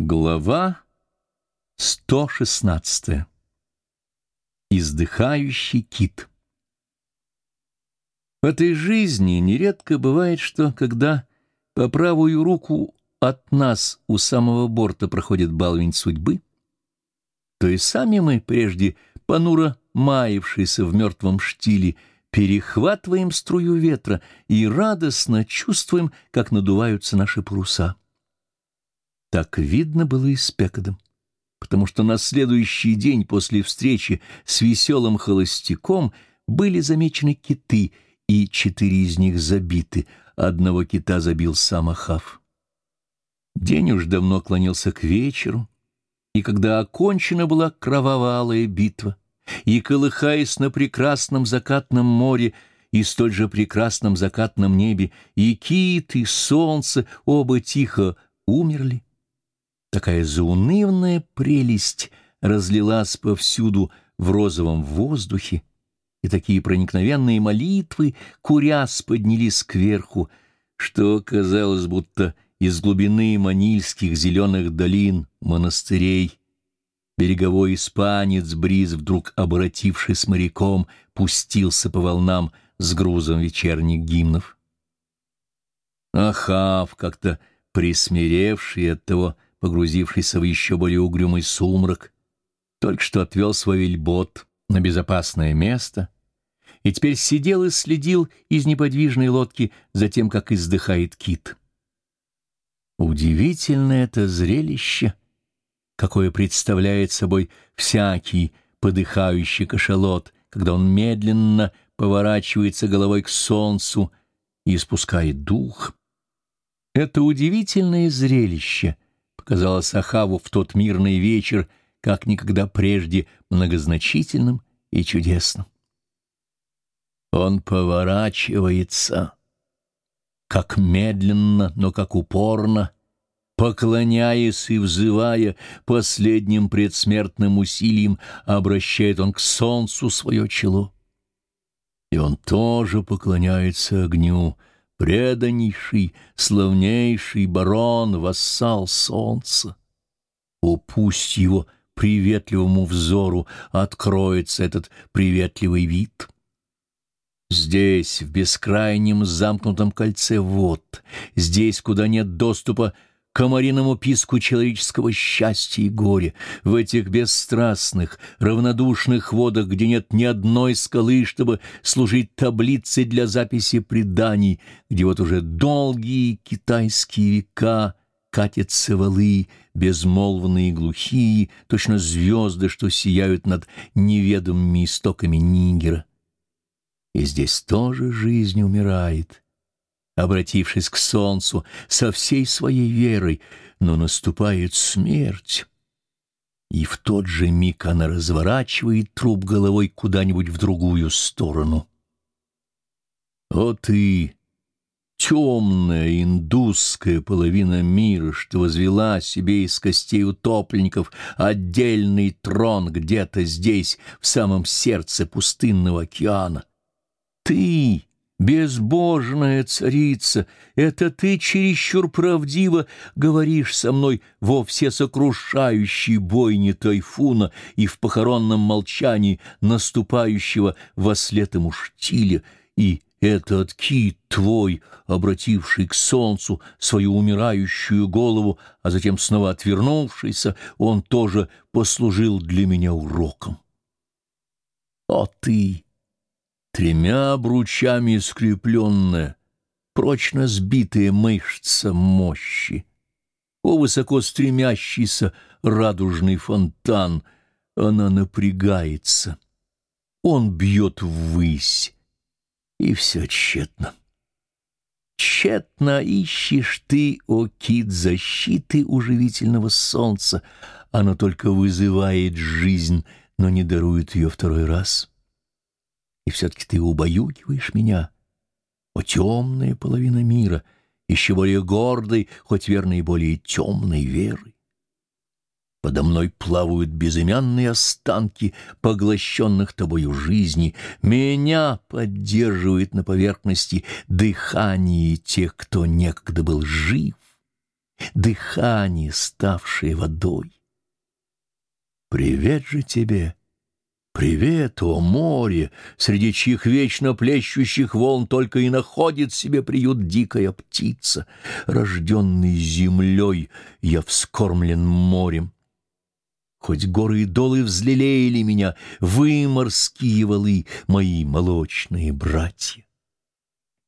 Глава 116. Издыхающий кит. В этой жизни нередко бывает, что когда по правую руку от нас у самого борта проходит балвень судьбы, то и сами мы, прежде понуро маявшиеся в мертвом штиле, перехватываем струю ветра и радостно чувствуем, как надуваются наши паруса. Так видно было и с Пекодом, потому что на следующий день после встречи с веселым холостяком были замечены киты, и четыре из них забиты, одного кита забил сам Ахав. День уж давно клонился к вечеру, и когда окончена была кровавая битва, и, колыхаясь на прекрасном закатном море, и столь же прекрасном закатном небе, и кит, и солнце оба тихо умерли, Такая заунывная прелесть разлилась повсюду в розовом воздухе, и такие проникновенные молитвы, куряс, поднялись кверху, что казалось, будто из глубины манильских зеленых долин монастырей береговой испанец Бриз, вдруг обратившись моряком, пустился по волнам с грузом вечерних гимнов. Ахав, как-то присмиревший от того, погрузившийся в еще более угрюмый сумрак, только что отвел свой вельбот на безопасное место и теперь сидел и следил из неподвижной лодки за тем, как издыхает кит. Удивительное это зрелище, какое представляет собой всякий подыхающий кашалот, когда он медленно поворачивается головой к солнцу и испускает дух. Это удивительное зрелище — казалось Ахаву в тот мирный вечер как никогда прежде многозначительным и чудесным. Он поворачивается, как медленно, но как упорно, поклоняясь и взывая последним предсмертным усилием, обращает он к солнцу свое чело. И он тоже поклоняется огню, преданнейший, славнейший барон, вассал солнца. О, пусть его приветливому взору откроется этот приветливый вид. Здесь, в бескрайнем замкнутом кольце вод, здесь, куда нет доступа комариному писку человеческого счастья и горя, в этих бесстрастных, равнодушных водах, где нет ни одной скалы, чтобы служить таблицей для записи преданий, где вот уже долгие китайские века катятся валы, безмолвные и глухие, точно звезды, что сияют над неведомыми истоками Нигера. И здесь тоже жизнь умирает — обратившись к солнцу со всей своей верой, но наступает смерть. И в тот же миг она разворачивает труп головой куда-нибудь в другую сторону. О ты, темная индусская половина мира, что возвела себе из костей утопленников отдельный трон где-то здесь, в самом сердце пустынного океана. Ты, Безбожная царица, это ты чересчур правдиво говоришь со мной во всесокрушающей бойне тайфуна и в похоронном молчании наступающего во след ему штиля, и этот кит твой, обративший к солнцу свою умирающую голову, а затем снова отвернувшийся, он тоже послужил для меня уроком. О ты! Тремя бручами скрепленная, прочно сбитая мышца мощи. О, высоко стремящийся радужный фонтан! Она напрягается. Он бьет ввысь, и все тщетно. Тщетно ищешь ты, о кит, защиты уживительного солнца. Оно только вызывает жизнь, но не дарует ее второй раз и все-таки ты убаюкиваешь меня. О, темная половина мира, еще более гордой, хоть верно и более темной веры. Подо мной плавают безымянные останки поглощенных тобою жизни. Меня поддерживает на поверхности дыхание тех, кто некогда был жив. дыхание, ставшее водой. Привет же тебе! Привет, о море, среди чьих вечно плещущих волн только и находит себе приют дикая птица. Рожденный землей, я вскормлен морем. Хоть горы и долы взлелеяли меня, вы, морские валы, мои молочные братья.